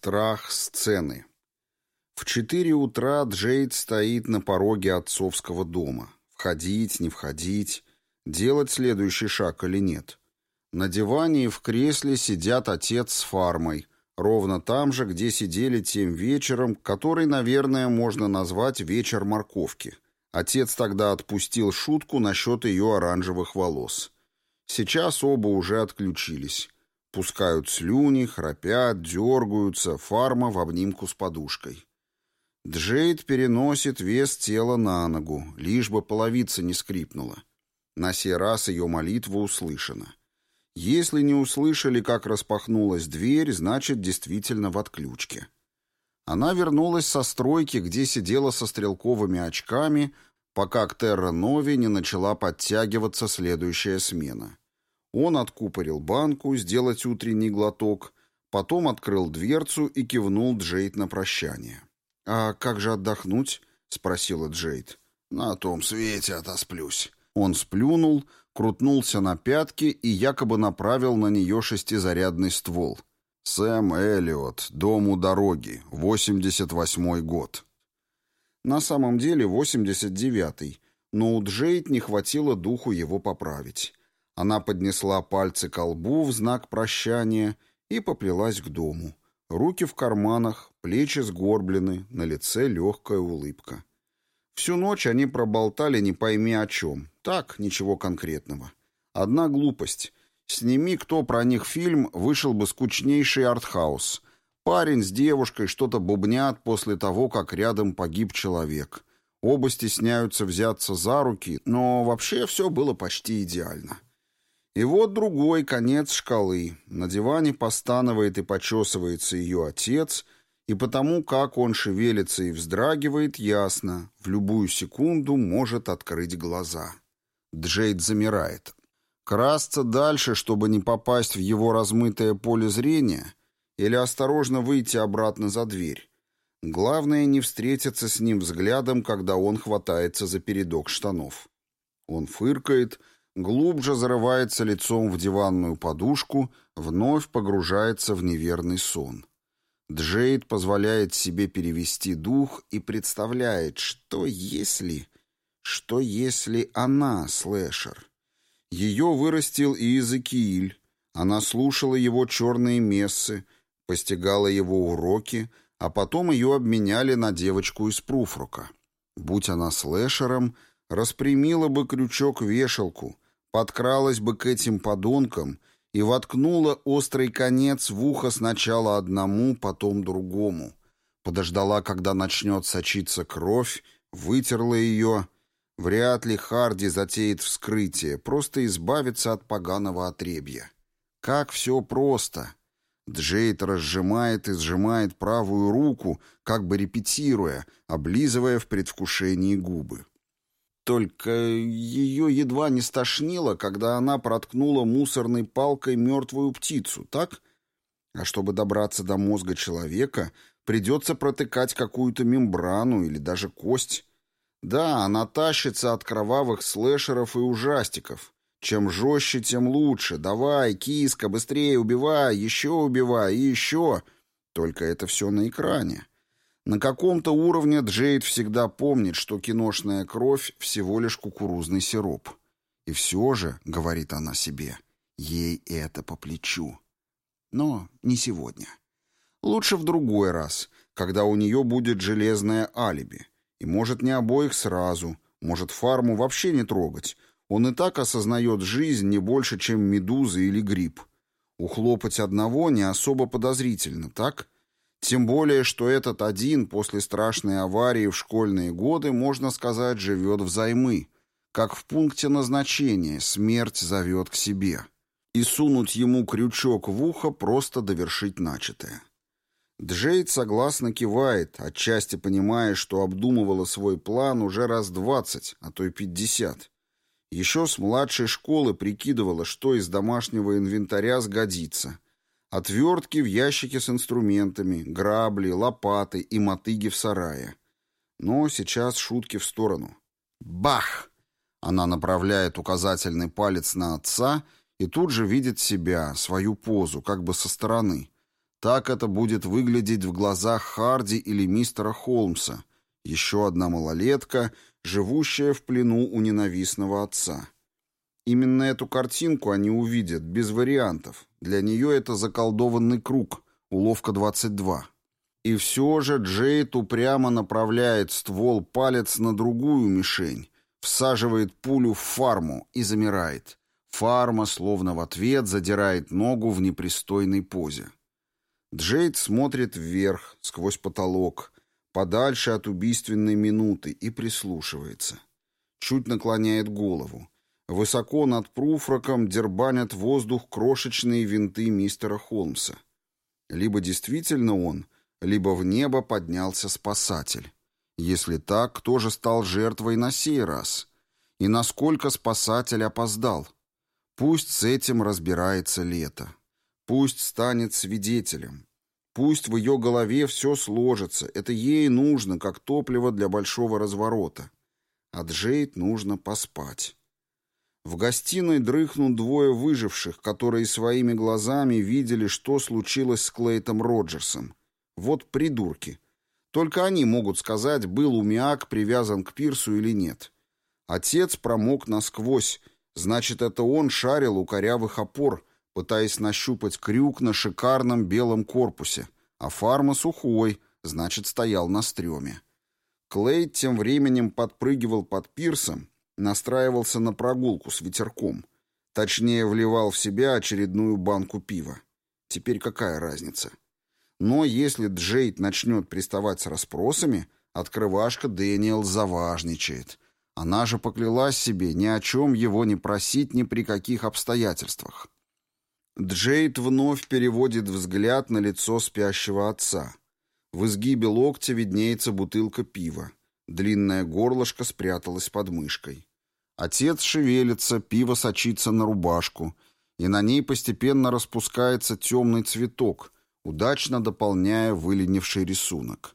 Страх сцены. В четыре утра Джейд стоит на пороге отцовского дома. Входить, не входить, делать следующий шаг или нет. На диване и в кресле сидят отец с фармой, ровно там же, где сидели тем вечером, который, наверное, можно назвать вечер морковки. Отец тогда отпустил шутку насчет ее оранжевых волос. Сейчас оба уже отключились. Пускают слюни, храпят, дергаются, фарма в обнимку с подушкой. Джейд переносит вес тела на ногу, лишь бы половица не скрипнула. На сей раз ее молитва услышана. Если не услышали, как распахнулась дверь, значит, действительно в отключке. Она вернулась со стройки, где сидела со стрелковыми очками, пока к Терра-Нови не начала подтягиваться следующая смена. Он откупорил банку, сделать утренний глоток, потом открыл дверцу и кивнул Джейд на прощание. «А как же отдохнуть?» — спросила Джейд. «На том свете отосплюсь». Он сплюнул, крутнулся на пятки и якобы направил на нее шестизарядный ствол. «Сэм Эллиот, дом у дороги, 88-й год». На самом деле 89-й, но у Джейд не хватило духу его поправить. Она поднесла пальцы к лбу в знак прощания и поплелась к дому. Руки в карманах, плечи сгорблены, на лице легкая улыбка. Всю ночь они проболтали не пойми о чем. Так, ничего конкретного. Одна глупость. Сними кто про них фильм, вышел бы скучнейший артхаус. Парень с девушкой что-то бубнят после того, как рядом погиб человек. Оба стесняются взяться за руки, но вообще все было почти идеально. И вот другой конец шкалы. На диване постанывает и почесывается ее отец, и потому, как он шевелится и вздрагивает, ясно, в любую секунду может открыть глаза. Джейд замирает. Красться дальше, чтобы не попасть в его размытое поле зрения, или осторожно выйти обратно за дверь. Главное не встретиться с ним взглядом, когда он хватается за передок штанов. Он фыркает глубже зарывается лицом в диванную подушку, вновь погружается в неверный сон. Джейд позволяет себе перевести дух и представляет, что если... Что если она слэшер? Ее вырастил Иезекииль. Она слушала его черные мессы, постигала его уроки, а потом ее обменяли на девочку из Пруфрука. Будь она слэшером, распрямила бы крючок-вешалку — подкралась бы к этим подонкам и воткнула острый конец в ухо сначала одному, потом другому. Подождала, когда начнет сочиться кровь, вытерла ее. Вряд ли Харди затеет вскрытие, просто избавиться от поганого отребья. Как все просто. Джейд разжимает и сжимает правую руку, как бы репетируя, облизывая в предвкушении губы. Только ее едва не стошнило, когда она проткнула мусорной палкой мертвую птицу, так? А чтобы добраться до мозга человека, придется протыкать какую-то мембрану или даже кость. Да, она тащится от кровавых слэшеров и ужастиков. Чем жестче, тем лучше. Давай, киска, быстрее убивай, еще убивай и еще. Только это все на экране. На каком-то уровне Джейд всегда помнит, что киношная кровь — всего лишь кукурузный сироп. И все же, — говорит она себе, — ей это по плечу. Но не сегодня. Лучше в другой раз, когда у нее будет железное алиби. И может не обоих сразу, может фарму вообще не трогать. Он и так осознает жизнь не больше, чем медуза или гриб. Ухлопать одного не особо подозрительно, так? — тем более, что этот один после страшной аварии в школьные годы, можно сказать, живет взаймы, как в пункте назначения «смерть зовет к себе». И сунуть ему крючок в ухо просто довершить начатое. Джейд согласно кивает, отчасти понимая, что обдумывала свой план уже раз двадцать, а то и пятьдесят. Еще с младшей школы прикидывала, что из домашнего инвентаря сгодится – Отвертки в ящике с инструментами, грабли, лопаты и мотыги в сарае. Но сейчас шутки в сторону. Бах! Она направляет указательный палец на отца и тут же видит себя, свою позу, как бы со стороны. Так это будет выглядеть в глазах Харди или мистера Холмса. Еще одна малолетка, живущая в плену у ненавистного отца. Именно эту картинку они увидят, без вариантов. Для нее это заколдованный круг, уловка 22. И все же Джейд упрямо направляет ствол палец на другую мишень, всаживает пулю в фарму и замирает. Фарма, словно в ответ, задирает ногу в непристойной позе. Джейд смотрит вверх, сквозь потолок, подальше от убийственной минуты и прислушивается. Чуть наклоняет голову. Высоко над пруфраком дербанят воздух крошечные винты мистера Холмса. Либо действительно он, либо в небо поднялся спасатель. Если так, кто же стал жертвой на сей раз? И насколько спасатель опоздал? Пусть с этим разбирается лето. Пусть станет свидетелем. Пусть в ее голове все сложится. Это ей нужно, как топливо для большого разворота. А Джейд нужно поспать. В гостиной дрыхнут двое выживших, которые своими глазами видели, что случилось с Клейтом Роджерсом. Вот придурки. Только они могут сказать, был Умиак привязан к пирсу или нет. Отец промок насквозь, значит, это он шарил у корявых опор, пытаясь нащупать крюк на шикарном белом корпусе, а фарма сухой, значит, стоял на стреме. Клейт тем временем подпрыгивал под пирсом, настраивался на прогулку с ветерком. Точнее, вливал в себя очередную банку пива. Теперь какая разница? Но если Джейд начнет приставать с расспросами, открывашка Дэниел заважничает. Она же поклялась себе ни о чем его не просить ни при каких обстоятельствах. Джейд вновь переводит взгляд на лицо спящего отца. В изгибе локтя виднеется бутылка пива. Длинное горлышко спряталось под мышкой. Отец шевелится, пиво сочится на рубашку, и на ней постепенно распускается темный цветок — удачно дополняя выленивший рисунок.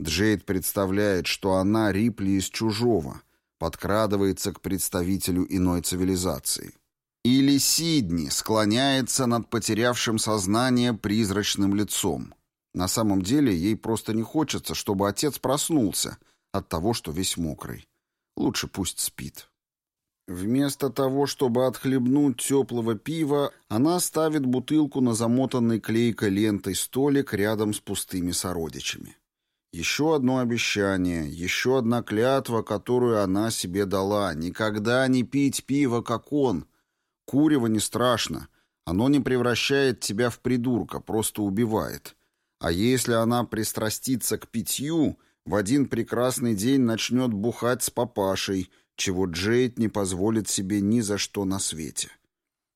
Джейд представляет, что она Рипли из «Чужого», подкрадывается к представителю иной цивилизации. Или Сидни склоняется над потерявшим сознание призрачным лицом. На самом деле ей просто не хочется, чтобы отец проснулся от того, что весь мокрый. Лучше пусть спит. Вместо того, чтобы отхлебнуть теплого пива, она ставит бутылку на замотанный клейкой лентой столик рядом с пустыми сородичами. Еще одно обещание, еще одна клятва, которую она себе дала. Никогда не пить пиво, как он. Курево не страшно. Оно не превращает тебя в придурка, просто убивает. А если она пристрастится к питью, в один прекрасный день начнет бухать с папашей – чего Джейд не позволит себе ни за что на свете.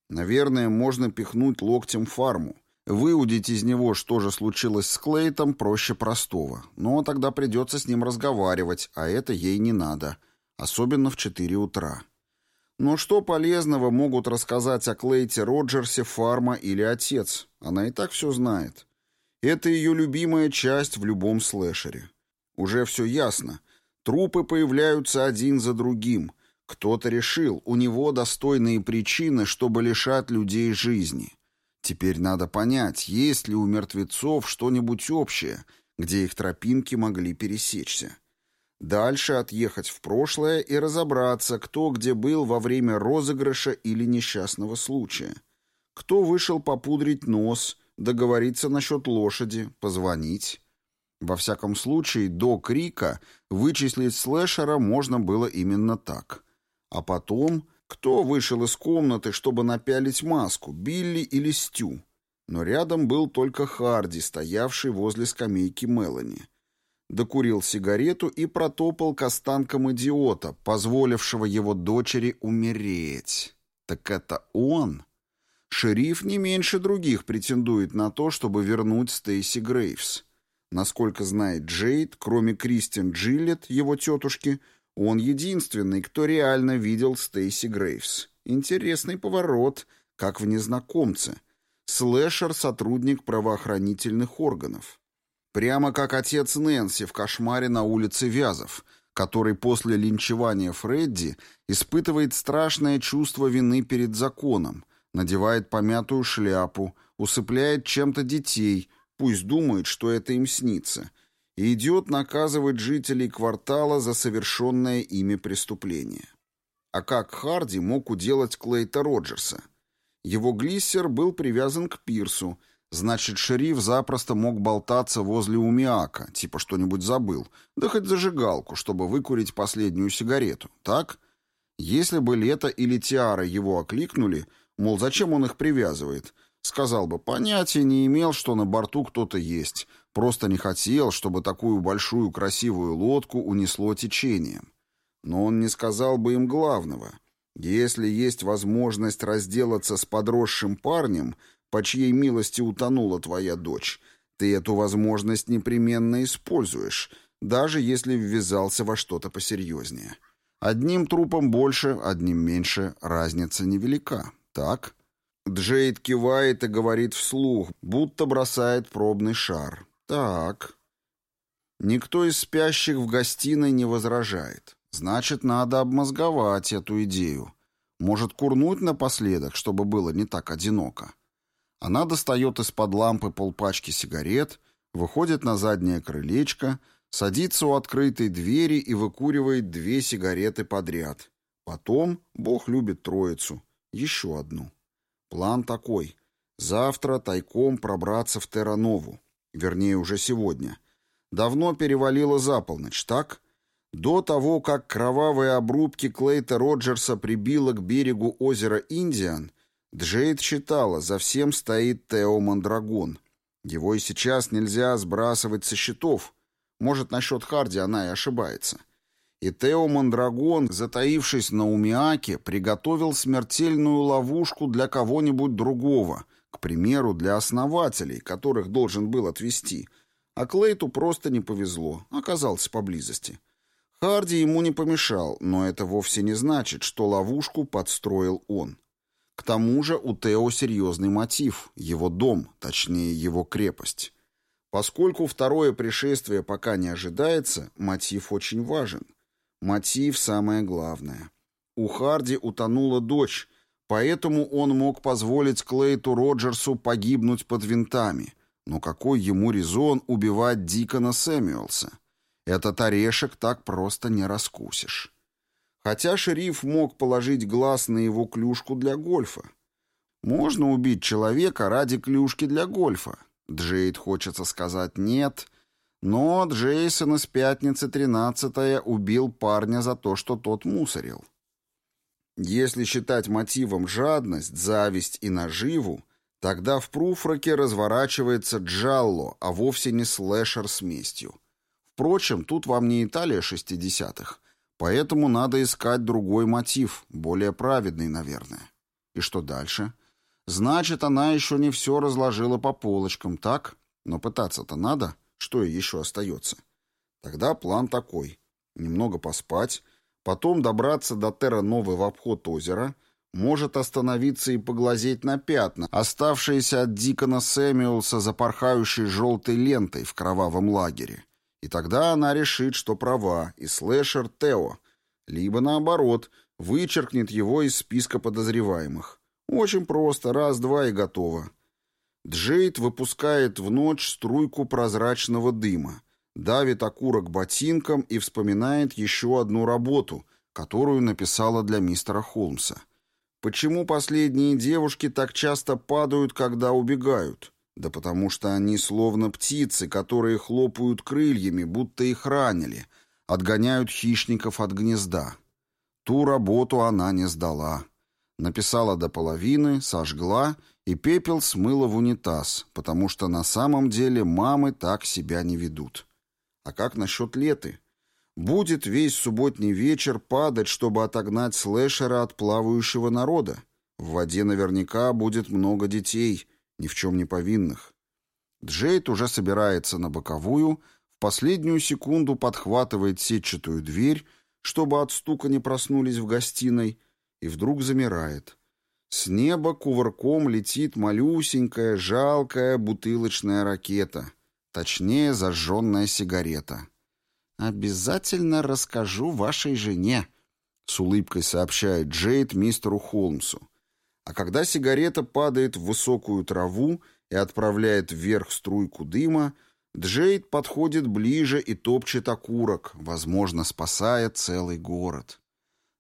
Наверное, можно пихнуть локтем фарму. Выудить из него, что же случилось с Клейтом, проще простого. Но тогда придется с ним разговаривать, а это ей не надо. Особенно в 4 утра. Но что полезного могут рассказать о Клейте Роджерсе фарма или отец? Она и так все знает. Это ее любимая часть в любом слэшере. Уже все ясно — Трупы появляются один за другим. Кто-то решил, у него достойные причины, чтобы лишать людей жизни. Теперь надо понять, есть ли у мертвецов что-нибудь общее, где их тропинки могли пересечься. Дальше отъехать в прошлое и разобраться, кто где был во время розыгрыша или несчастного случая. Кто вышел попудрить нос, договориться насчет лошади, позвонить. Во всяком случае, до крика вычислить слэшера можно было именно так. А потом, кто вышел из комнаты, чтобы напялить маску, Билли или Стю? Но рядом был только Харди, стоявший возле скамейки Мелани. Докурил сигарету и протопал к останкам идиота, позволившего его дочери умереть. Так это он? Шериф не меньше других претендует на то, чтобы вернуть Стейси Грейвс. Насколько знает Джейд, кроме Кристин Джилет, его тетушки, он единственный, кто реально видел Стейси Грейвс. Интересный поворот, как в «Незнакомце». Слэшер — сотрудник правоохранительных органов. Прямо как отец Нэнси в «Кошмаре на улице Вязов», который после линчевания Фредди испытывает страшное чувство вины перед законом, надевает помятую шляпу, усыпляет чем-то детей — пусть думает, что это им снится, и идет наказывать жителей квартала за совершенное ими преступление. А как Харди мог уделать Клейта Роджерса? Его глиссер был привязан к пирсу, значит, шериф запросто мог болтаться возле Умиака, типа что-нибудь забыл, да хоть зажигалку, чтобы выкурить последнюю сигарету, так? Если бы Лето или Тиара его окликнули, мол, зачем он их привязывает, сказал бы, понятия не имел, что на борту кто-то есть, просто не хотел, чтобы такую большую красивую лодку унесло течением. Но он не сказал бы им главного. Если есть возможность разделаться с подросшим парнем, по чьей милости утонула твоя дочь, ты эту возможность непременно используешь, даже если ввязался во что-то посерьезнее. Одним трупом больше, одним меньше, разница невелика. Так? Джейд кивает и говорит вслух, будто бросает пробный шар. Так. Никто из спящих в гостиной не возражает. Значит, надо обмозговать эту идею. Может, курнуть напоследок, чтобы было не так одиноко. Она достает из-под лампы полпачки сигарет, выходит на заднее крылечко, садится у открытой двери и выкуривает две сигареты подряд. Потом, бог любит троицу, еще одну. План такой. Завтра тайком пробраться в Терранову. Вернее, уже сегодня. Давно перевалило за полночь, так? До того, как кровавые обрубки Клейта Роджерса прибило к берегу озера Индиан, Джейд считала, за всем стоит Тео Мандрагон. Его и сейчас нельзя сбрасывать со счетов. Может, насчет Харди она и ошибается. И Тео Мандрагон, затаившись на Умиаке, приготовил смертельную ловушку для кого-нибудь другого, к примеру, для основателей, которых должен был отвести. А Клейту просто не повезло, оказался поблизости. Харди ему не помешал, но это вовсе не значит, что ловушку подстроил он. К тому же у Тео серьезный мотив – его дом, точнее его крепость. Поскольку второе пришествие пока не ожидается, мотив очень важен. Мотив – самое главное. У Харди утонула дочь, поэтому он мог позволить Клейту Роджерсу погибнуть под винтами. Но какой ему резон убивать Дикона Сэмюэлса? Этот орешек так просто не раскусишь. Хотя шериф мог положить глаз на его клюшку для гольфа. Можно убить человека ради клюшки для гольфа. Джейд хочется сказать «нет», но Джейсон из пятницы 13 убил парня за то, что тот мусорил. Если считать мотивом жадность, зависть и наживу, тогда в Пруфраке разворачивается джалло, а вовсе не слэшер с местью. Впрочем, тут вам не Италия шестидесятых, поэтому надо искать другой мотив, более праведный, наверное. И что дальше? Значит, она еще не все разложила по полочкам, так? Но пытаться-то надо, что еще остается. Тогда план такой. Немного поспать, потом добраться до Терра-Новы в обход озера, может остановиться и поглазеть на пятна, оставшиеся от Дикона Сэмюэлса запорхающей желтой лентой в кровавом лагере. И тогда она решит, что права, и слэшер Тео. Либо наоборот, вычеркнет его из списка подозреваемых. Очень просто, раз-два и готово. Джейд выпускает в ночь струйку прозрачного дыма, давит окурок ботинком и вспоминает еще одну работу, которую написала для мистера Холмса. Почему последние девушки так часто падают, когда убегают? Да потому что они словно птицы, которые хлопают крыльями, будто их ранили, отгоняют хищников от гнезда. Ту работу она не сдала. Написала до половины, сожгла, и пепел смыла в унитаз, потому что на самом деле мамы так себя не ведут. А как насчет леты? Будет весь субботний вечер падать, чтобы отогнать слэшера от плавающего народа. В воде наверняка будет много детей — ни в чем не повинных. Джейд уже собирается на боковую, в последнюю секунду подхватывает сетчатую дверь, чтобы от стука не проснулись в гостиной, и вдруг замирает. С неба кувырком летит малюсенькая, жалкая бутылочная ракета, точнее, зажженная сигарета. «Обязательно расскажу вашей жене», — с улыбкой сообщает Джейд мистеру Холмсу. А когда сигарета падает в высокую траву и отправляет вверх струйку дыма, Джейд подходит ближе и топчет окурок, возможно, спасая целый город.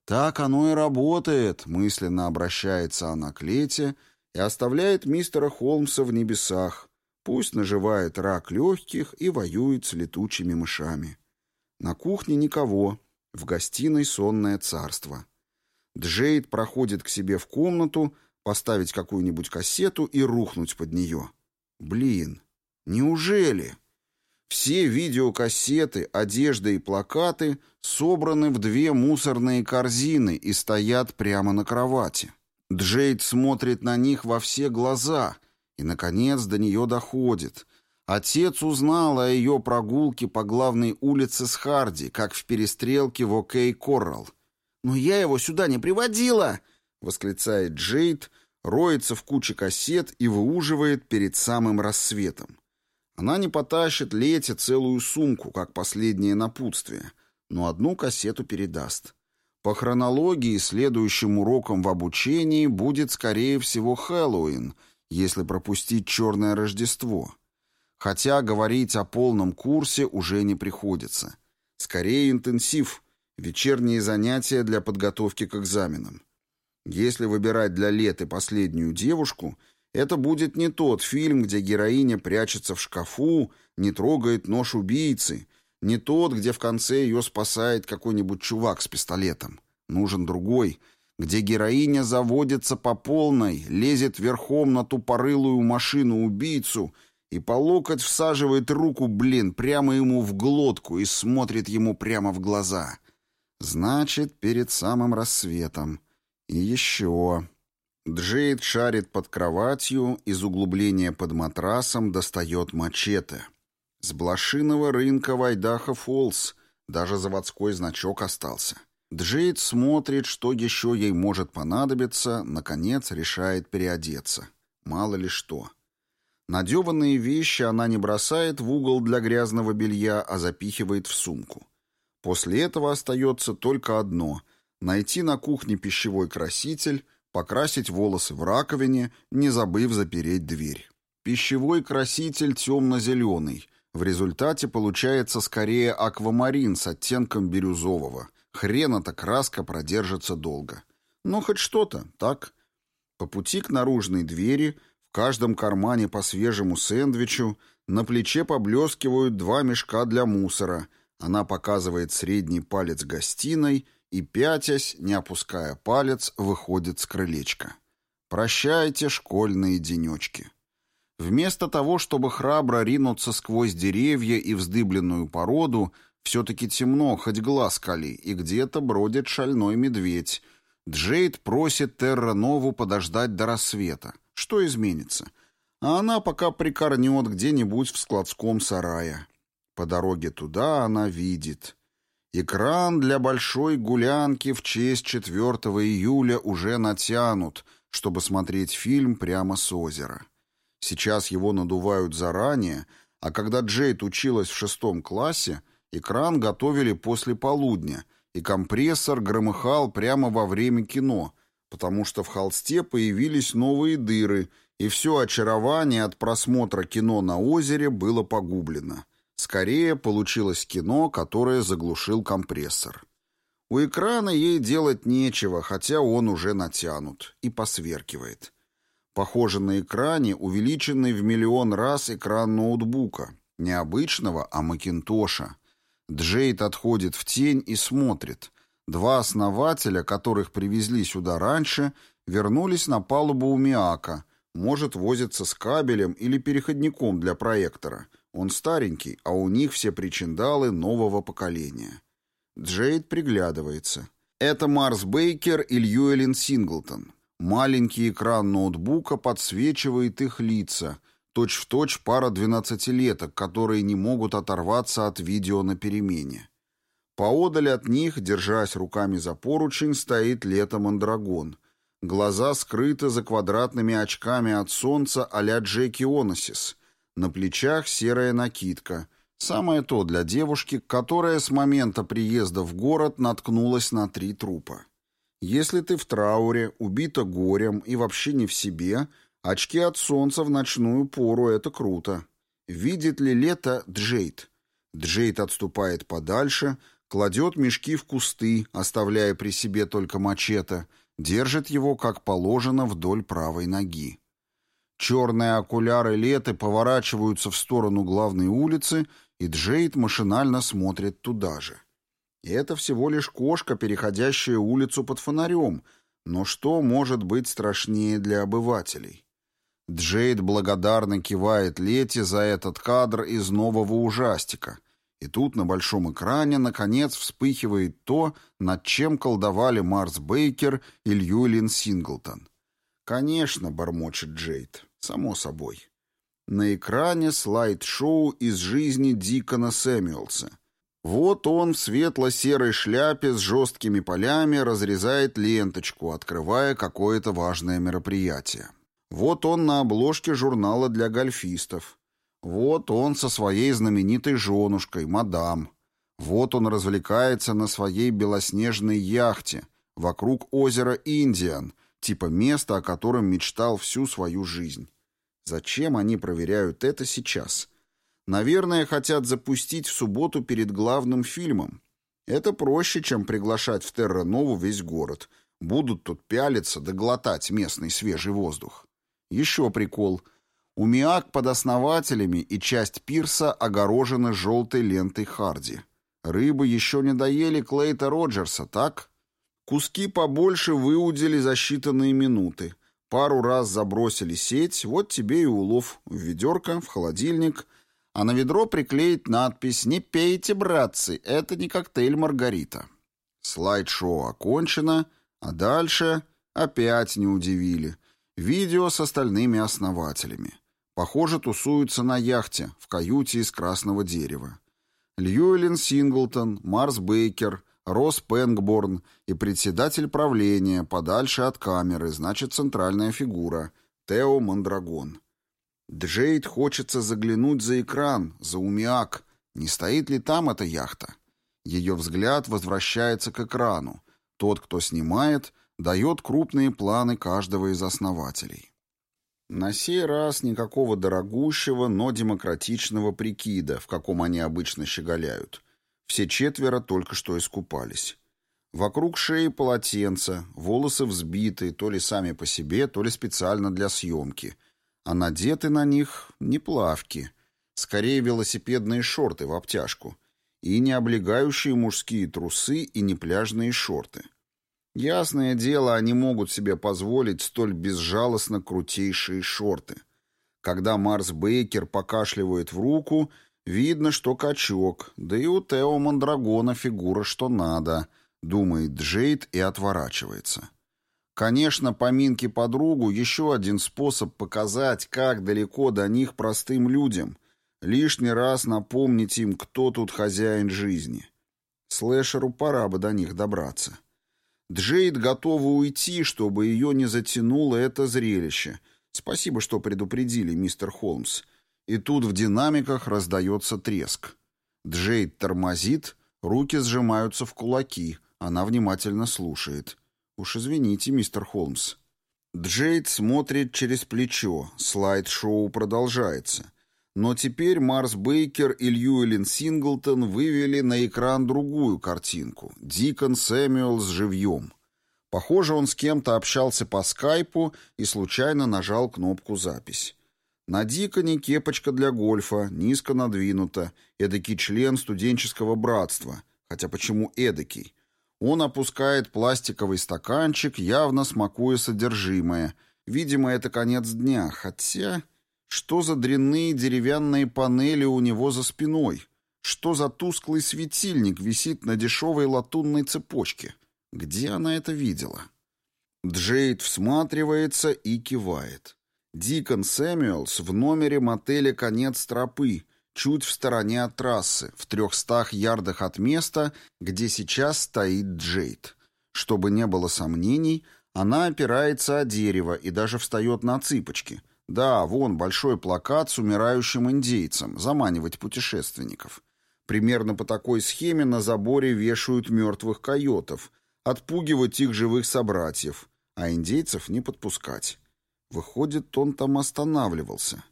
«Так оно и работает», — мысленно обращается она к Лете и оставляет мистера Холмса в небесах. Пусть наживает рак легких и воюет с летучими мышами. На кухне никого, в гостиной сонное царство. Джейд проходит к себе в комнату, поставить какую-нибудь кассету и рухнуть под нее. Блин, неужели? Все видеокассеты, одежда и плакаты собраны в две мусорные корзины и стоят прямо на кровати. Джейд смотрит на них во все глаза и, наконец, до нее доходит. Отец узнал о ее прогулке по главной улице с Харди, как в перестрелке в Окей Коррал. «Но я его сюда не приводила!» — восклицает Джейд, роется в куче кассет и выуживает перед самым рассветом. Она не потащит Лете целую сумку, как последнее напутствие, но одну кассету передаст. По хронологии следующим уроком в обучении будет, скорее всего, Хэллоуин, если пропустить Черное Рождество. Хотя говорить о полном курсе уже не приходится. Скорее интенсив, вечерние занятия для подготовки к экзаменам. Если выбирать для Леты последнюю девушку – это будет не тот фильм, где героиня прячется в шкафу, не трогает нож убийцы, не тот, где в конце ее спасает какой-нибудь чувак с пистолетом. Нужен другой, где героиня заводится по полной, лезет верхом на тупорылую машину-убийцу и по локоть всаживает руку, блин, прямо ему в глотку и смотрит ему прямо в глаза. Значит, перед самым рассветом. И еще... Джейд шарит под кроватью, из углубления под матрасом достает мачете. С блошиного рынка Вайдаха Фолс даже заводской значок остался. Джейд смотрит, что еще ей может понадобиться, наконец решает переодеться. Мало ли что. Надеванные вещи она не бросает в угол для грязного белья, а запихивает в сумку. После этого остается только одно — найти на кухне пищевой краситель, Покрасить волосы в раковине, не забыв запереть дверь. Пищевой краситель темно-зеленый. В результате получается скорее аквамарин с оттенком бирюзового. Хрен эта краска продержится долго. Но хоть что-то, так? По пути к наружной двери, в каждом кармане по свежему сэндвичу, на плече поблескивают два мешка для мусора. Она показывает средний палец гостиной — и, пятясь, не опуская палец, выходит с крылечка. «Прощайте, школьные денечки». Вместо того, чтобы храбро ринуться сквозь деревья и вздыбленную породу, все-таки темно, хоть глаз кали, и где-то бродит шальной медведь. Джейд просит Терра Нову подождать до рассвета. Что изменится? А она пока прикорнет где-нибудь в складском сарае. По дороге туда она видит... Экран для большой гулянки в честь 4 июля уже натянут, чтобы смотреть фильм прямо с озера. Сейчас его надувают заранее, а когда Джейд училась в шестом классе, экран готовили после полудня, и компрессор громыхал прямо во время кино, потому что в холсте появились новые дыры, и все очарование от просмотра кино на озере было погублено. Скорее получилось кино, которое заглушил компрессор. У экрана ей делать нечего, хотя он уже натянут и посверкивает. Похоже на экране увеличенный в миллион раз экран ноутбука. Не обычного, а Макинтоша. Джейд отходит в тень и смотрит. Два основателя, которых привезли сюда раньше, вернулись на палубу у Миака. Может, возятся с кабелем или переходником для проектора — он старенький, а у них все причиндалы нового поколения. Джейд приглядывается. Это Марс Бейкер и Льюэлин Синглтон. Маленький экран ноутбука подсвечивает их лица, точь-в-точь точь пара двенадцатилеток, которые не могут оторваться от видео на перемене. Поодаль от них, держась руками за поручень, стоит Лето Мандрагон. Глаза скрыты за квадратными очками от солнца а-ля Джеки Оносис — на плечах серая накидка. Самое то для девушки, которая с момента приезда в город наткнулась на три трупа. Если ты в трауре, убита горем и вообще не в себе, Очки от солнца в ночную пору — это круто. Видит ли лето Джейд? Джейд отступает подальше, кладет мешки в кусты, оставляя при себе только мачете, держит его, как положено, вдоль правой ноги. Черные окуляры Леты поворачиваются в сторону главной улицы, и Джейд машинально смотрит туда же. И это всего лишь кошка, переходящая улицу под фонарем, но что может быть страшнее для обывателей? Джейд благодарно кивает Лете за этот кадр из нового ужастика. И тут на большом экране, наконец, вспыхивает то, над чем колдовали Марс Бейкер и Льюлин Синглтон. «Конечно», — бормочет Джейд, — «само собой». На экране слайд-шоу из жизни Дикона Сэмюэлса. Вот он в светло-серой шляпе с жесткими полями разрезает ленточку, открывая какое-то важное мероприятие. Вот он на обложке журнала для гольфистов. Вот он со своей знаменитой женушкой, мадам. Вот он развлекается на своей белоснежной яхте вокруг озера Индиан, типа места, о котором мечтал всю свою жизнь. Зачем они проверяют это сейчас? Наверное, хотят запустить в субботу перед главным фильмом. Это проще, чем приглашать в Терра-Нову весь город. Будут тут пялиться да глотать местный свежий воздух. Еще прикол. Умиак под основателями и часть пирса огорожены желтой лентой Харди. Рыбы еще не доели Клейта Роджерса, так? Куски побольше выудили за считанные минуты. Пару раз забросили сеть, вот тебе и улов. В ведерко, в холодильник. А на ведро приклеить надпись «Не пейте, братцы, это не коктейль Маргарита». Слайд-шоу окончено, а дальше опять не удивили. Видео с остальными основателями. Похоже, тусуются на яхте, в каюте из красного дерева. Льюэлин Синглтон, Марс Бейкер, Росс Пенгборн и председатель правления, подальше от камеры, значит, центральная фигура, Тео Мандрагон. Джейд хочется заглянуть за экран, за умиак. Не стоит ли там эта яхта? Ее взгляд возвращается к экрану. Тот, кто снимает, дает крупные планы каждого из основателей. На сей раз никакого дорогущего, но демократичного прикида, в каком они обычно щеголяют. Все четверо только что искупались. Вокруг шеи полотенца, волосы взбиты, то ли сами по себе, то ли специально для съемки. А надеты на них не плавки, скорее велосипедные шорты в обтяжку. И не облегающие мужские трусы, и не пляжные шорты. Ясное дело, они могут себе позволить столь безжалостно крутейшие шорты. Когда Марс Бейкер покашливает в руку, видно, что качок, да и у Тео Мандрагона фигура что надо, думает Джейд и отворачивается. Конечно, поминки подругу — еще один способ показать, как далеко до них простым людям, лишний раз напомнить им, кто тут хозяин жизни. Слэшеру пора бы до них добраться. Джейд готова уйти, чтобы ее не затянуло это зрелище. Спасибо, что предупредили, мистер Холмс. И тут в динамиках раздается треск. Джейд тормозит, руки сжимаются в кулаки. Она внимательно слушает. «Уж извините, мистер Холмс». Джейд смотрит через плечо. Слайд-шоу продолжается. Но теперь Марс Бейкер и Льюэлин Синглтон вывели на экран другую картинку. Дикон Сэмюэлс живьем. Похоже, он с кем-то общался по скайпу и случайно нажал кнопку «Запись». На Диконе кепочка для гольфа, низко надвинута, эдакий член студенческого братства. Хотя почему эдакий? Он опускает пластиковый стаканчик, явно смакуя содержимое. Видимо, это конец дня, хотя... Что за дрянные деревянные панели у него за спиной? Что за тусклый светильник висит на дешевой латунной цепочке? Где она это видела? Джейд всматривается и кивает. Дикон Сэмюэлс в номере мотеля «Конец тропы», чуть в стороне от трассы, в трехстах ярдах от места, где сейчас стоит Джейд. Чтобы не было сомнений, она опирается о дерево и даже встает на цыпочки — да, вон большой плакат с умирающим индейцем, заманивать путешественников. Примерно по такой схеме на заборе вешают мертвых койотов, отпугивать их живых собратьев, а индейцев не подпускать. Выходит, он там останавливался.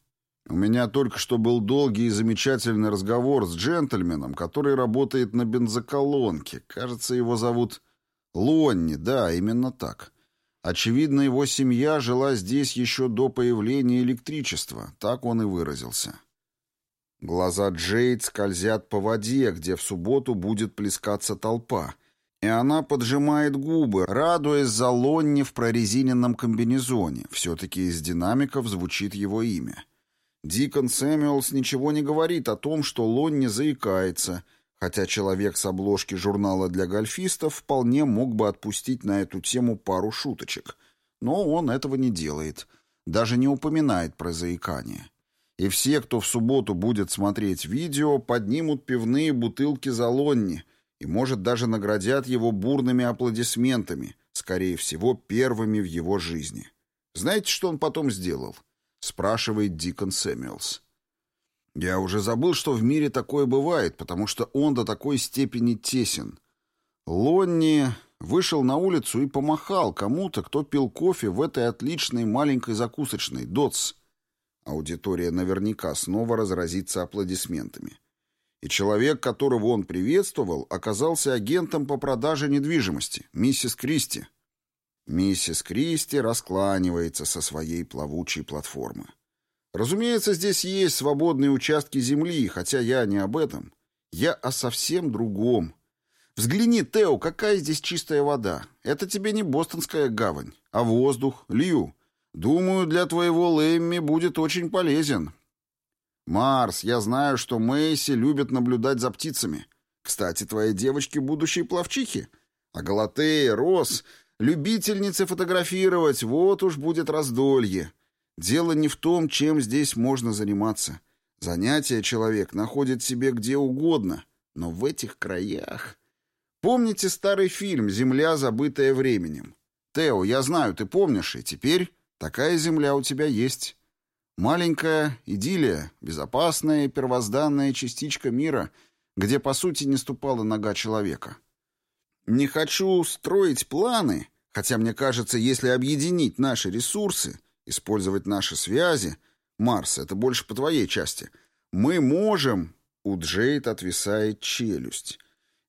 У меня только что был долгий и замечательный разговор с джентльменом, который работает на бензоколонке. Кажется, его зовут Лонни, да, именно так. Очевидно, его семья жила здесь еще до появления электричества, так он и выразился. Глаза Джейд скользят по воде, где в субботу будет плескаться толпа, и она поджимает губы, радуясь за Лонни в прорезиненном комбинезоне. Все-таки из динамиков звучит его имя. Дикон Сэмюэлс ничего не говорит о том, что Лонни заикается, хотя человек с обложки журнала для гольфистов вполне мог бы отпустить на эту тему пару шуточек. Но он этого не делает, даже не упоминает про заикание. И все, кто в субботу будет смотреть видео, поднимут пивные бутылки за Лонни и, может, даже наградят его бурными аплодисментами, скорее всего, первыми в его жизни. Знаете, что он потом сделал? — спрашивает Дикон Сэмюэлс. Я уже забыл, что в мире такое бывает, потому что он до такой степени тесен. Лонни вышел на улицу и помахал кому-то, кто пил кофе в этой отличной маленькой закусочной, Дотс. Аудитория наверняка снова разразится аплодисментами. И человек, которого он приветствовал, оказался агентом по продаже недвижимости, миссис Кристи. Миссис Кристи раскланивается со своей плавучей платформы. Разумеется, здесь есть свободные участки земли, хотя я не об этом. Я о совсем другом. Взгляни, Тео, какая здесь чистая вода. Это тебе не бостонская гавань, а воздух, Лью. Думаю, для твоего Лэмми будет очень полезен. Марс, я знаю, что Мэйси любит наблюдать за птицами. Кстати, твои девочки будущие пловчихи. А Галатея, Рос Любительницы фотографировать, вот уж будет раздолье. Дело не в том, чем здесь можно заниматься. Занятия человек находит себе где угодно, но в этих краях... Помните старый фильм «Земля, забытая временем»? Тео, я знаю, ты помнишь, и теперь такая земля у тебя есть. Маленькая идиллия, безопасная и первозданная частичка мира, где, по сути, не ступала нога человека. Не хочу строить планы, хотя мне кажется, если объединить наши ресурсы, использовать наши связи, Марс, это больше по твоей части, мы можем... У Джейд отвисает челюсть.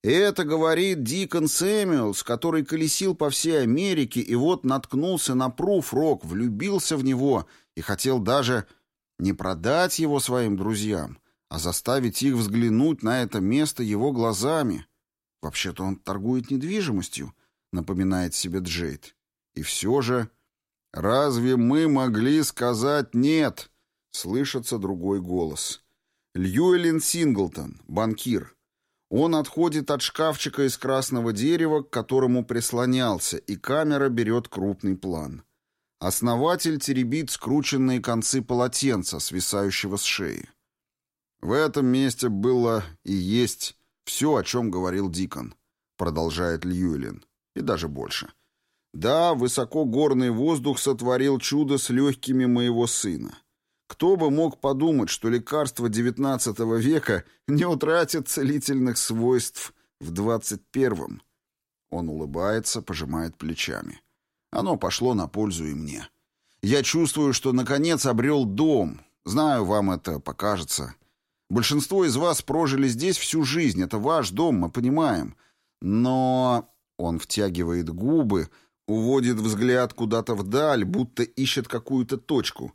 Это говорит Дикон Сэмюэлс, который колесил по всей Америке и вот наткнулся на пруф-рок, влюбился в него и хотел даже не продать его своим друзьям, а заставить их взглянуть на это место его глазами. Вообще-то он торгует недвижимостью, напоминает себе Джейд. И все же... «Разве мы могли сказать нет?» Слышится другой голос. Льюэлин Синглтон, банкир. Он отходит от шкафчика из красного дерева, к которому прислонялся, и камера берет крупный план. Основатель теребит скрученные концы полотенца, свисающего с шеи. В этом месте было и есть все, о чем говорил Дикон, продолжает Льюэлин, и даже больше. Да, высокогорный воздух сотворил чудо с легкими моего сына. Кто бы мог подумать, что лекарство XIX века не утратит целительных свойств в XXI? Он улыбается, пожимает плечами. Оно пошло на пользу и мне. Я чувствую, что наконец обрел дом. Знаю, вам это покажется Большинство из вас прожили здесь всю жизнь, это ваш дом, мы понимаем. Но...» Он втягивает губы, уводит взгляд куда-то вдаль, будто ищет какую-то точку.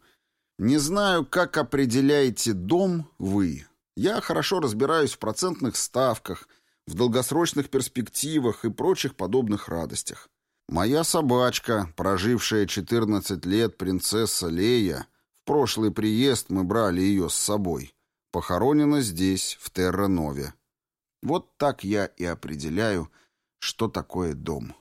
«Не знаю, как определяете дом вы. Я хорошо разбираюсь в процентных ставках, в долгосрочных перспективах и прочих подобных радостях. Моя собачка, прожившая 14 лет принцесса Лея, в прошлый приезд мы брали ее с собой» похоронена здесь, в Терра-Нове. Вот так я и определяю, что такое дом.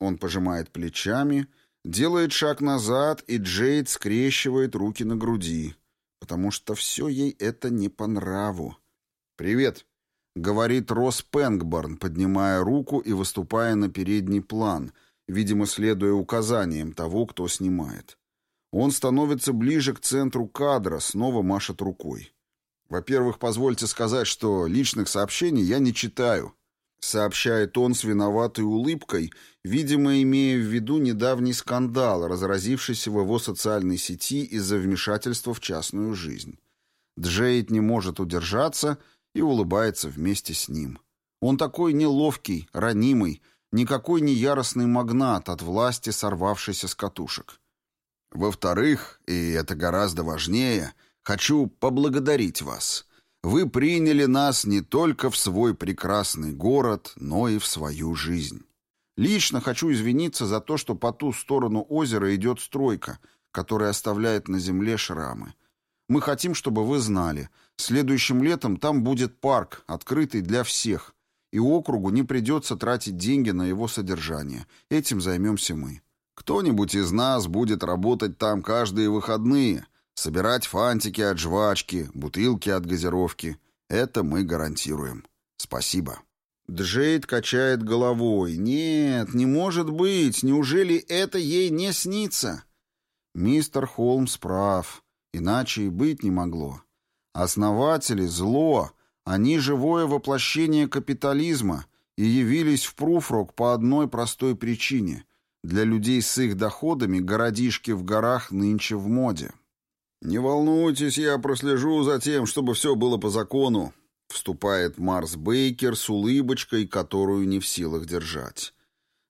Он пожимает плечами, делает шаг назад, и Джейд скрещивает руки на груди, потому что все ей это не по нраву. «Привет», — говорит Росс Пенгборн, поднимая руку и выступая на передний план, видимо, следуя указаниям того, кто снимает. Он становится ближе к центру кадра, снова машет рукой. Во-первых, позвольте сказать, что личных сообщений я не читаю. сообщает он с виноватой улыбкой, видимо, имея в виду недавний скандал, разразившийся в его социальной сети из-за вмешательства в частную жизнь. Джейд не может удержаться и улыбается вместе с ним. Он такой неловкий, ранимый, никакой не яростный магнат от власти, сорвавшийся с катушек. Во-вторых, и это гораздо важнее, хочу поблагодарить вас. Вы приняли нас не только в свой прекрасный город, но и в свою жизнь. Лично хочу извиниться за то, что по ту сторону озера идет стройка, которая оставляет на земле шрамы. Мы хотим, чтобы вы знали, следующим летом там будет парк, открытый для всех, и округу не придется тратить деньги на его содержание. Этим займемся мы. Кто-нибудь из нас будет работать там каждые выходные, собирать фантики от жвачки, бутылки от газировки. Это мы гарантируем. Спасибо. Джейд качает головой. «Нет, не может быть. Неужели это ей не снится?» Мистер Холмс прав. Иначе и быть не могло. Основатели — зло. Они — живое воплощение капитализма и явились в Пруфрок по одной простой причине. Для людей с их доходами городишки в горах нынче в моде. «Не волнуйтесь, я прослежу за тем, чтобы все было по закону», вступает Марс Бейкер с улыбочкой, которую не в силах держать.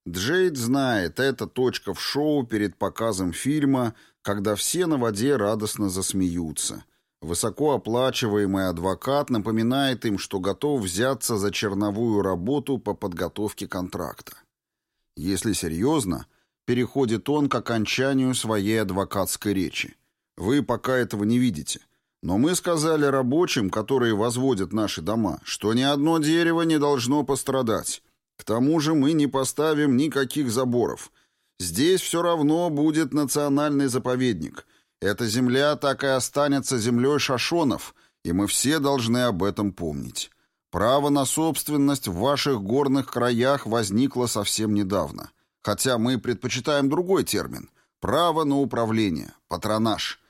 Джейд знает, это точка в шоу перед показом фильма, когда все на воде радостно засмеются. Высокооплачиваемый адвокат напоминает им, что готов взяться за черновую работу по подготовке контракта. Если серьезно, переходит он к окончанию своей адвокатской речи. Вы пока этого не видите. Но мы сказали рабочим, которые возводят наши дома, что ни одно дерево не должно пострадать. К тому же мы не поставим никаких заборов. Здесь все равно будет национальный заповедник. Эта земля так и останется землей шашонов, и мы все должны об этом помнить. Право на собственность в ваших горных краях возникло совсем недавно. Хотя мы предпочитаем другой термин – право на управление, патронаж.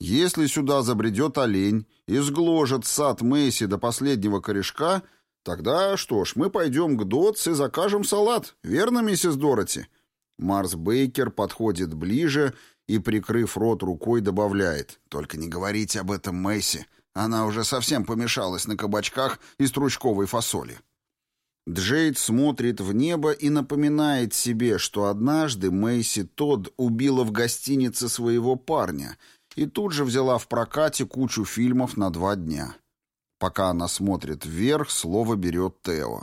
Если сюда забредет олень и сгложит сад Мэйси до последнего корешка, тогда что ж, мы пойдем к Дотс и закажем салат, верно, миссис Дороти? Марс Бейкер подходит ближе и, прикрыв рот рукой, добавляет «Только не говорите об этом Мэйси, она уже совсем помешалась на кабачках и стручковой фасоли. Джейд смотрит в небо и напоминает себе, что однажды Мэйси Тодд убила в гостинице своего парня и тут же взяла в прокате кучу фильмов на два дня. Пока она смотрит вверх, слово берет Тео.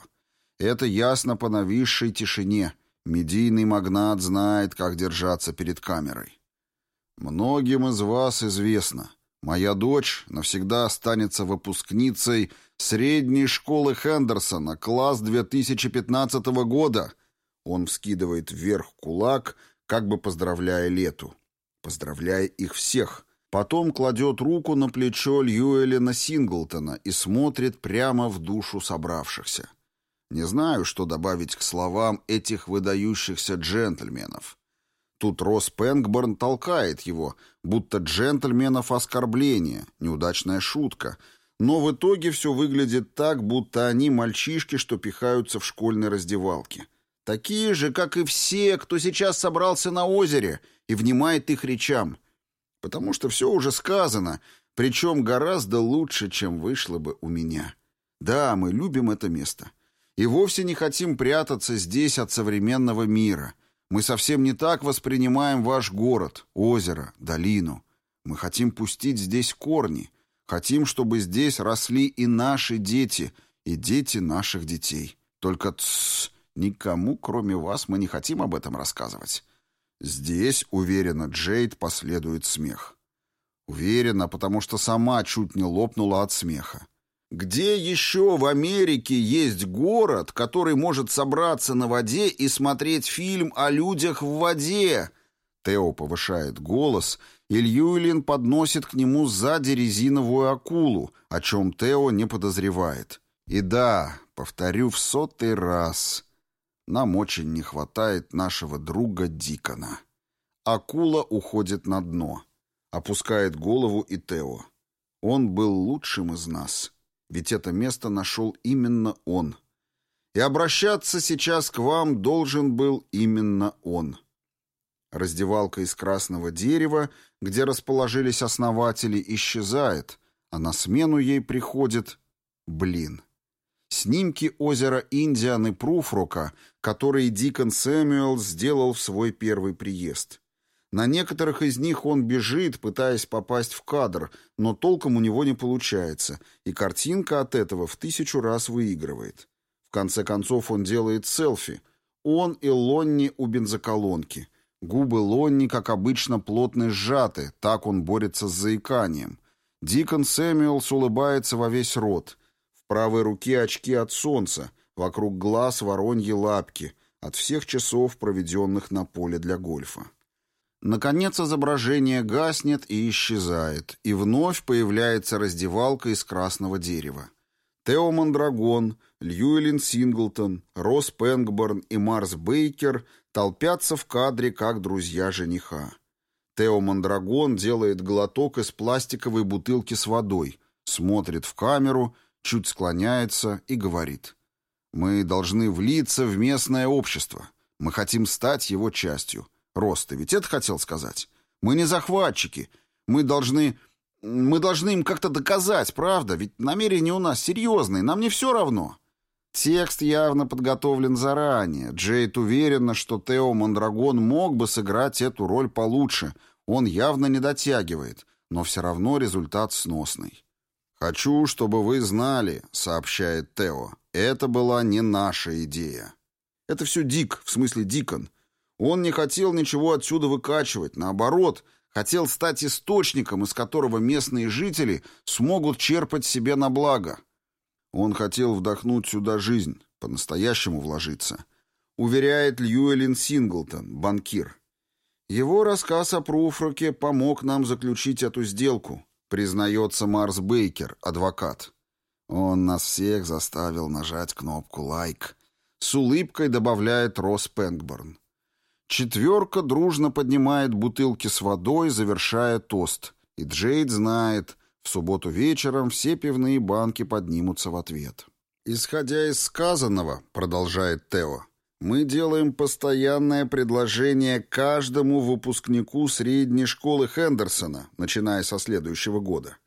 Это ясно по нависшей тишине. Медийный магнат знает, как держаться перед камерой. Многим из вас известно, Моя дочь навсегда останется выпускницей средней школы Хендерсона, класс 2015 года. Он вскидывает вверх кулак, как бы поздравляя Лету. Поздравляя их всех. Потом кладет руку на плечо Льюэлина Синглтона и смотрит прямо в душу собравшихся. Не знаю, что добавить к словам этих выдающихся джентльменов. Тут Росс Пенгборн толкает его, будто джентльменов оскорбление, неудачная шутка. Но в итоге все выглядит так, будто они мальчишки, что пихаются в школьной раздевалке. Такие же, как и все, кто сейчас собрался на озере и внимает их речам. Потому что все уже сказано, причем гораздо лучше, чем вышло бы у меня. Да, мы любим это место. И вовсе не хотим прятаться здесь от современного мира — мы совсем не так воспринимаем ваш город, озеро, долину. Мы хотим пустить здесь корни. Хотим, чтобы здесь росли и наши дети, и дети наших детей. Только тссс, никому, кроме вас, мы не хотим об этом рассказывать. Здесь, уверенно, Джейд последует смех. Уверена, потому что сама чуть не лопнула от смеха. Где еще в Америке есть город, который может собраться на воде и смотреть фильм о людях в воде? Тео повышает голос, и Льюилин подносит к нему сзади резиновую акулу, о чем Тео не подозревает. И да, повторю в сотый раз, нам очень не хватает нашего друга Дикона. Акула уходит на дно. Опускает голову и Тео. Он был лучшим из нас. Ведь это место нашел именно он. И обращаться сейчас к вам должен был именно он. Раздевалка из красного дерева, где расположились основатели, исчезает, а на смену ей приходит... Блин. Снимки озера Индиан и Пруфрока, которые Дикон Сэмюэл сделал в свой первый приезд. На некоторых из них он бежит, пытаясь попасть в кадр, но толком у него не получается, и картинка от этого в тысячу раз выигрывает. В конце концов он делает селфи. Он и Лонни у бензоколонки. Губы Лонни, как обычно, плотно сжаты, так он борется с заиканием. Дикон Сэмюэлс улыбается во весь рот — правой руке очки от солнца, вокруг глаз вороньи лапки, от всех часов, проведенных на поле для гольфа. Наконец изображение гаснет и исчезает, и вновь появляется раздевалка из красного дерева. Тео Мандрагон, Льюэлин Синглтон, Росс Пенгборн и Марс Бейкер толпятся в кадре как друзья жениха. Тео Мандрагон делает глоток из пластиковой бутылки с водой, смотрит в камеру чуть склоняется и говорит. «Мы должны влиться в местное общество. Мы хотим стать его частью. Рост, ты ведь это хотел сказать? Мы не захватчики. Мы должны... Мы должны им как-то доказать, правда? Ведь намерения у нас серьезные, нам не все равно». Текст явно подготовлен заранее. Джейд уверена, что Тео Мандрагон мог бы сыграть эту роль получше. Он явно не дотягивает, но все равно результат сносный. «Хочу, чтобы вы знали», — сообщает Тео, — «это была не наша идея». Это все Дик, в смысле Дикон. Он не хотел ничего отсюда выкачивать, наоборот, хотел стать источником, из которого местные жители смогут черпать себе на благо. Он хотел вдохнуть сюда жизнь, по-настоящему вложиться. Уверяет Льюэлин Синглтон, банкир. Его рассказ о Пруфроке помог нам заключить эту сделку, Признается Марс Бейкер, адвокат. Он нас всех заставил нажать кнопку «лайк». С улыбкой добавляет Росс Пенгборн. Четверка дружно поднимает бутылки с водой, завершая тост. И Джейд знает, в субботу вечером все пивные банки поднимутся в ответ. «Исходя из сказанного», — продолжает Тео, мы делаем постоянное предложение каждому выпускнику средней школы Хендерсона, начиная со следующего года.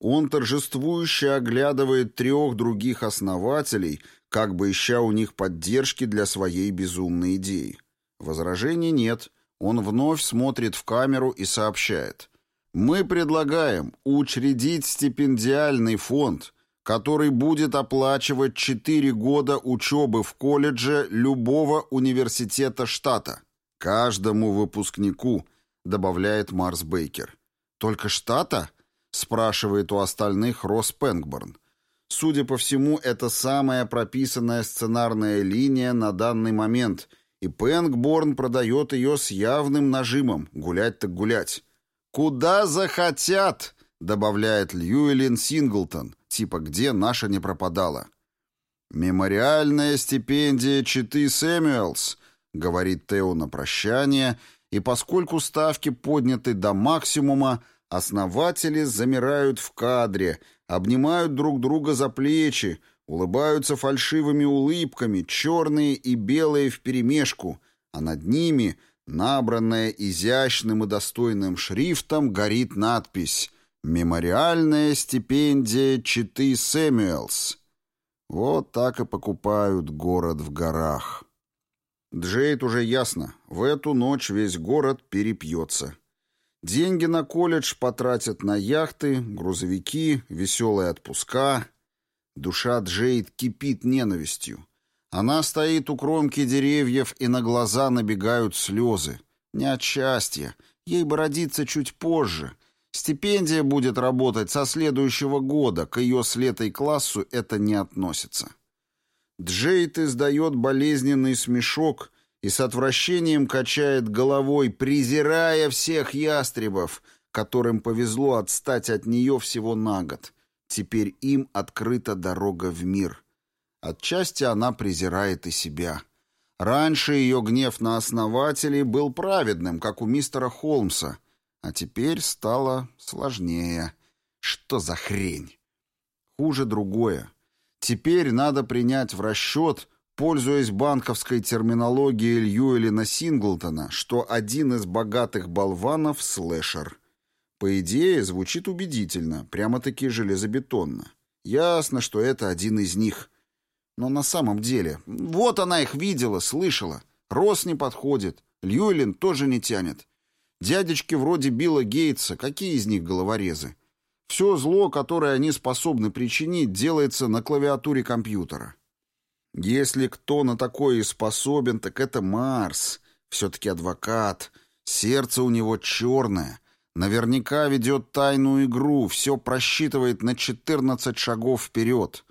Он торжествующе оглядывает трех других основателей, как бы ища у них поддержки для своей безумной идеи. Возражений нет. Он вновь смотрит в камеру и сообщает. «Мы предлагаем учредить стипендиальный фонд – который будет оплачивать 4 года учебы в колледже любого университета штата. Каждому выпускнику, добавляет Марс Бейкер. Только штата? спрашивает у остальных Росс Пенгборн. Судя по всему, это самая прописанная сценарная линия на данный момент, и Пенгборн продает ее с явным нажимом. Гулять так гулять. «Куда захотят!» — добавляет Льюэлин Синглтон типа «Где наша не пропадала?» «Мемориальная стипендия Читы Сэмюэлс», — говорит Тео на прощание, и поскольку ставки подняты до максимума, основатели замирают в кадре, обнимают друг друга за плечи, улыбаются фальшивыми улыбками, черные и белые вперемешку, а над ними, набранная изящным и достойным шрифтом, горит надпись Мемориальная стипендия Читы Сэмюэлс. Вот так и покупают город в горах. Джейд уже ясно, в эту ночь весь город перепьется. Деньги на колледж потратят на яхты, грузовики, веселые отпуска. Душа Джейд кипит ненавистью. Она стоит у кромки деревьев, и на глаза набегают слезы. Не от счастья, ей бы родиться чуть позже — Стипендия будет работать со следующего года, к ее с классу это не относится. Джейд издает болезненный смешок и с отвращением качает головой, презирая всех ястребов, которым повезло отстать от нее всего на год. Теперь им открыта дорога в мир. Отчасти она презирает и себя. Раньше ее гнев на основателей был праведным, как у мистера Холмса — а теперь стало сложнее. Что за хрень? Хуже другое. Теперь надо принять в расчет, пользуясь банковской терминологией Льюэлина Синглтона, что один из богатых болванов — слэшер. По идее, звучит убедительно, прямо-таки железобетонно. Ясно, что это один из них. Но на самом деле, вот она их видела, слышала. Рос не подходит, Льюэлин тоже не тянет. Дядечки вроде Билла Гейтса, какие из них головорезы? Все зло, которое они способны причинить, делается на клавиатуре компьютера. Если кто на такое и способен, так это Марс. Все-таки адвокат. Сердце у него черное. Наверняка ведет тайную игру, все просчитывает на 14 шагов вперед.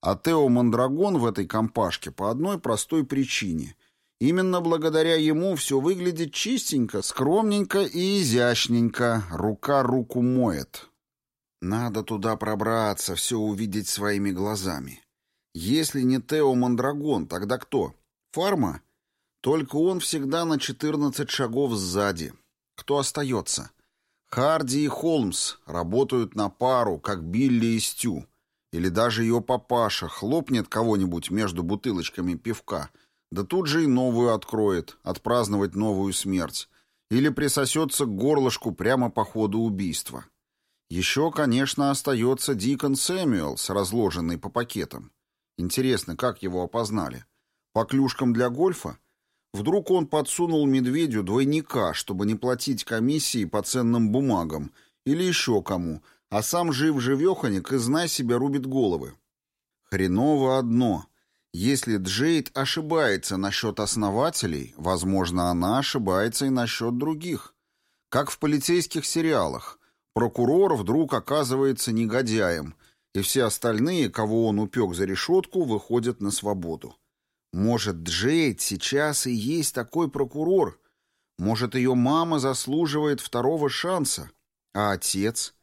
А Тео Мандрагон в этой компашке по одной простой причине. Именно благодаря ему все выглядит чистенько, скромненько и изящненько. Рука руку моет. Надо туда пробраться, все увидеть своими глазами. Если не Тео Мандрагон, тогда кто? Фарма? Только он всегда на 14 шагов сзади. Кто остается? Харди и Холмс работают на пару, как Билли и Стю. Или даже ее папаша хлопнет кого-нибудь между бутылочками пивка, да тут же и новую откроет, отпраздновать новую смерть. Или присосется к горлышку прямо по ходу убийства. Еще, конечно, остается Дикон Сэмюэлс, разложенный по пакетам. Интересно, как его опознали? По клюшкам для гольфа? Вдруг он подсунул медведю двойника, чтобы не платить комиссии по ценным бумагам, или еще кому, а сам жив-живеханик и знай себя рубит головы. Хреново одно. Если Джейд ошибается насчет основателей, возможно, она ошибается и насчет других. Как в полицейских сериалах. Прокурор вдруг оказывается негодяем, и все остальные, кого он упек за решетку, выходят на свободу. Может, Джейд сейчас и есть такой прокурор? Может, ее мама заслуживает второго шанса? А отец?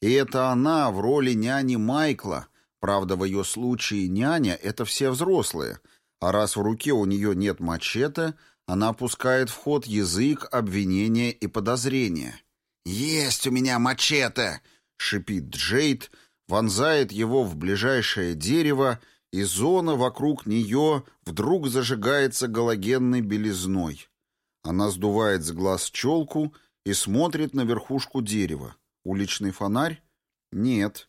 И это она в роли няни Майкла. Правда, в ее случае няня — это все взрослые. А раз в руке у нее нет мачете, она пускает в ход язык, обвинения и подозрения. «Есть у меня мачете!» — шипит Джейд — вонзает его в ближайшее дерево, и зона вокруг нее вдруг зажигается галогенной белизной. Она сдувает с глаз челку и смотрит на верхушку дерева. Уличный фонарь? Нет.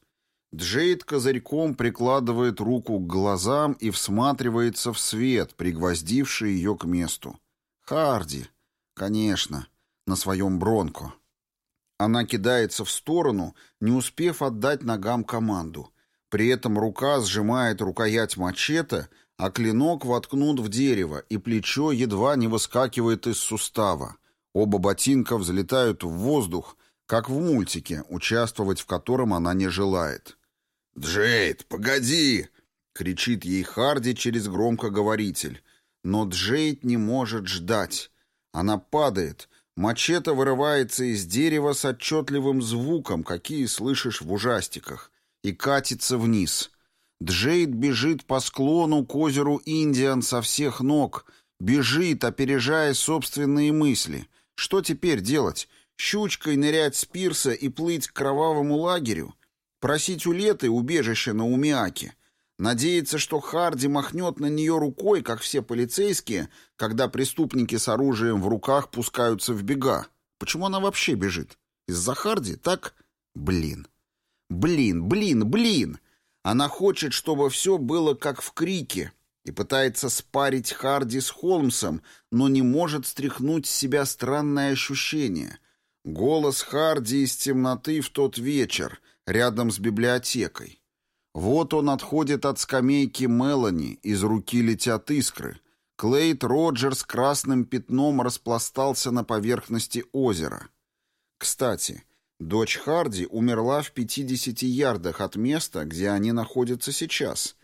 Джейд козырьком прикладывает руку к глазам и всматривается в свет, пригвоздивший ее к месту. Харди. Конечно. На своем бронко. Она кидается в сторону, не успев отдать ногам команду. При этом рука сжимает рукоять мачете, а клинок воткнут в дерево, и плечо едва не выскакивает из сустава. Оба ботинка взлетают в воздух, как в мультике, участвовать в котором она не желает. «Джейд, погоди!» — кричит ей Харди через громкоговоритель. Но Джейд не может ждать. Она падает, Мачете вырывается из дерева с отчетливым звуком, какие слышишь в ужастиках, и катится вниз. Джейд бежит по склону к озеру Индиан со всех ног, бежит, опережая собственные мысли. Что теперь делать? Щучкой нырять с пирса и плыть к кровавому лагерю? Просить у Леты убежище на Умиаке? Надеяться, что Харди махнет на нее рукой, как все полицейские, когда преступники с оружием в руках пускаются в бега. Почему она вообще бежит? Из-за Харди? Так? Блин. Блин, блин, блин. Она хочет, чтобы все было как в крике, и пытается спарить Харди с Холмсом, но не может стряхнуть с себя странное ощущение. Голос Харди из темноты в тот вечер, рядом с библиотекой. Вот он отходит от скамейки Мелани, из руки летят искры. Клейт Роджерс красным пятном распластался на поверхности озера. Кстати, дочь Харди умерла в 50 ярдах от места, где они находятся сейчас.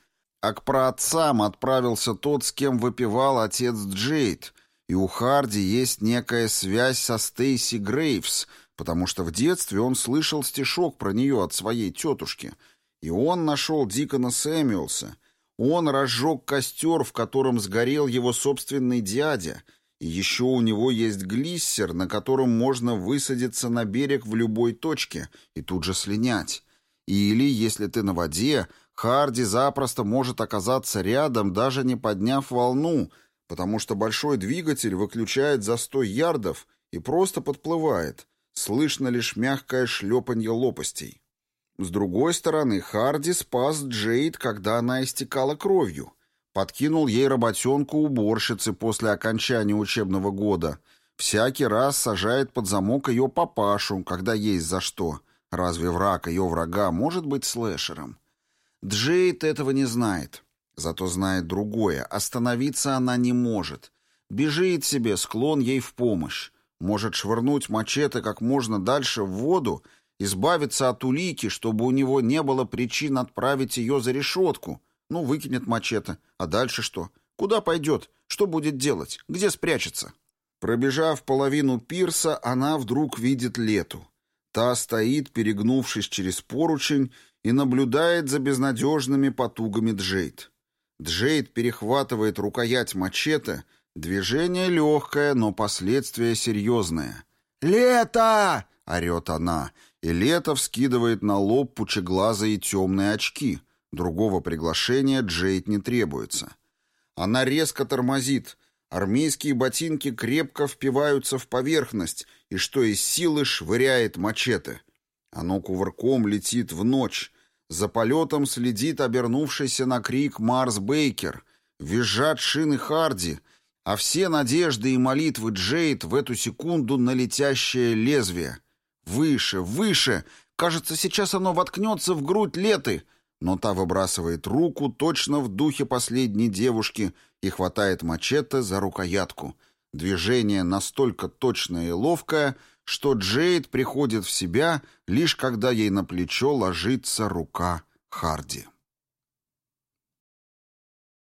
А к праотцам отправился тот, с кем выпивал отец Джейд, и у Харди есть некая связь со Стейси Грейвс, потому что в детстве он слышал стишок про нее от своей тетушки — и он нашел Дикона Сэмюэлса. Он разжег костер, в котором сгорел его собственный дядя, еще у него есть глиссер, на котором можно высадиться на берег в любой точке и тут же слинять. Или, если ты на воде, Харди запросто может оказаться рядом, даже не подняв волну, потому что большой двигатель выключает за сто ярдов и просто подплывает. Слышно лишь мягкое шлепанье лопастей. С другой стороны, Харди спас Джейд, когда она истекала кровью. Подкинул ей работенку уборщицы после окончания учебного года. Всякий раз сажает под замок ее папашу, когда есть за что. Разве враг ее врага может быть слэшером? Джейд этого не знает. Зато знает другое. Остановиться она не может. Бежит себе, склон ей в помощь. Может швырнуть мачете как можно дальше в воду, избавиться от улики, чтобы у него не было причин отправить ее за решетку. Ну, выкинет мачете. А дальше что? Куда пойдет? Что будет делать? Где спрячется? Пробежав половину пирса, она вдруг видит Лету. Та стоит, перегнувшись через поручень, и наблюдает за безнадежными потугами Джейд. Джейд перехватывает рукоять мачете, движение легкое, но последствия серьезные. «Лето!» — орет она, и Лето вскидывает на лоб пучеглазые темные очки. Другого приглашения Джейд не требуется. Она резко тормозит. Армейские ботинки крепко впиваются в поверхность и что из силы швыряет мачете. Оно кувырком летит в ночь. За полетом следит обернувшийся на крик Марс Бейкер. Визжат шины Харди, а все надежды и молитвы Джейд в эту секунду на летящее лезвие. Выше, выше! Кажется, сейчас оно воткнется в грудь Леты, но та выбрасывает руку точно в духе последней девушки и хватает мачете за рукоятку. Движение настолько точное и ловкое, что Джейд приходит в себя, лишь когда ей на плечо ложится рука Харди.